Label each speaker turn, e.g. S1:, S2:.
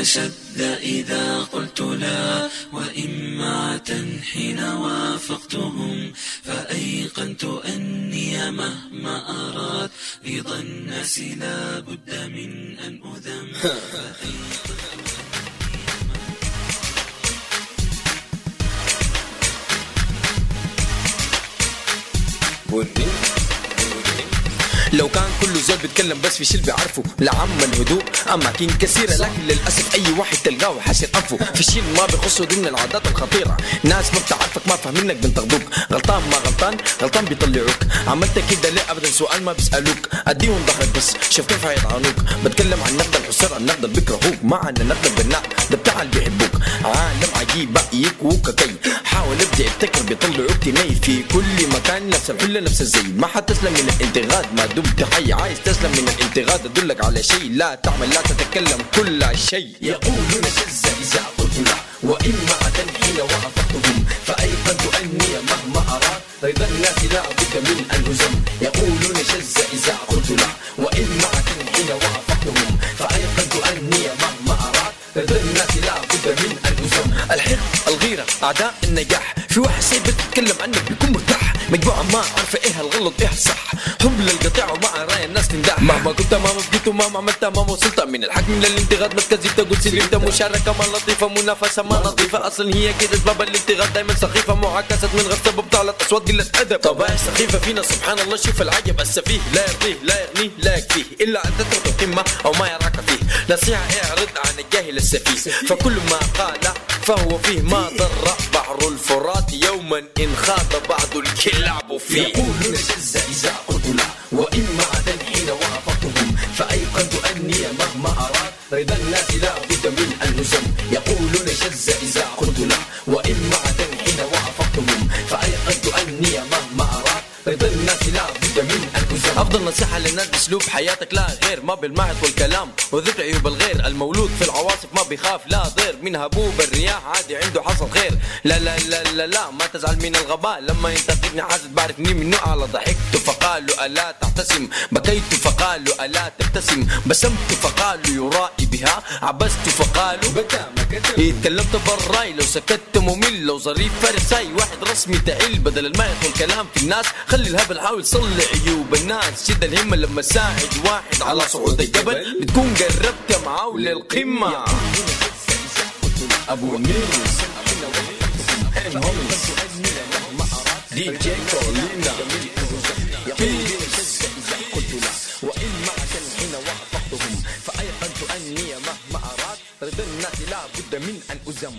S1: نشد إذا قلت لا وإمعة حين وافقتهم فأيقنت أني مهما أراد رضا الناس لا بد من أن أذم.
S2: بني لو كان كل زول بيتكلم بس في شيء بيعرفه لعم الهدوء اماكن كثيرة لكن للأسف أي واحد تلقاه حاسر انفه في شيء ما بيخصه ضمن العادات الخطيرة. ناس ما بتعرفك ما فاهمينك بنتقدوك غلطان ما غلطان غلطان بيطلعوك. عملت كده ليه؟ ابدا سؤال ما بيسألوك. أديهم ظهرك بس شوف كيف هيطعنوك بتكلم عن نقد الحسر النقد اللي بيكرهوك ما عن النقد البناء ده بتاع اللي بيحبوك عالم عجيب يكوك كي حاول ابدا ابتكر بيطلعوك تني في كل مكان نفس الحله نفس الزي. ما حتسلم من الانتقاد ما دمت حي. عايز تسلم من الانتقاد أدلك على شيء لا تعمل لا تتكلم كل شيء
S3: يقولون شز إذا قلت لا وإما حين وأفقتهم. فأيقنت أني مهما أراد رضا الناس لا بد من أن أزم. يقولون شز إذا قلت لا وإما حين وأفقتهم. فأيقنت أني مهما أراد رضا الناس لا بد من أن أزم.
S2: الحقد الغيرة أعداء النجاح. في واحد سيء بتتكلم عنك بيكون مرتاح مجموعة ما عارفة إيه الغلط إيه الصح. حب للقطيع وما رأي الناس تنداح. مهما كنت ما بقيت وما عملت ما وصلت. من الحكم للانتقاد مركزي تقول سلمت مشاركة ما لطيفة منافسة ما نظيفة. أصلا هي كده أسباب الانتقاد دايما سخيفة. معاكسة من غير سبب طالت أصوات قلة أدب. طبائع سخيفة فينا سبحان الله. شوف العجب. السفيه لا يرضيه لا يغنيه لا يكفيه. إلا ان تترك القمة أو ما يراك فيه. نصيحة اعرض عن الجاهل السفيه. فكل ما قال فهو فيه ما ضر بحر الفرات يوما إن خاض. بعض الكلاب فيه
S3: يقولون شز إذا قلت لا وإما حين وأفقتهم فأيقنت أني مهما أراد رضا الناس لا بد من أن نزم يقولون شز إذا قلت
S2: أفضل نصيحة للناس بأسلوب حياتك لا غير ما بالمعط والكلام. وذكر عيوب الغير المولود في العواصف ما بيخاف لا ضير. من هبوب الرياح عادي عنده حصل خير. لا لا لا لا لا ما تزعل من الغباء. لما ينتقدني حاسد بعرفني منه على ضحكت فقالوا ألا تعتسم. بكيت فقالوا ألا تبتسم. بسمت فقالوا يرائي بها. عبست فقالوا
S3: بكى
S2: اتكلمت بالرأي. لو سكت ممل لو ظريف فرساي واحد رسمي تعل بدل ما يدخل كلام في الناس. خلي الهبل حاول صلي عيوب الناس. شد الهمة لما ساعد واحد على صعود الجبل. بتكون قربت معاه للقمة.
S3: أبو نيس
S2: دي جي كولينا.
S3: فأيقنت أني مهما أراد رضا الناس لا بد من أن أزم.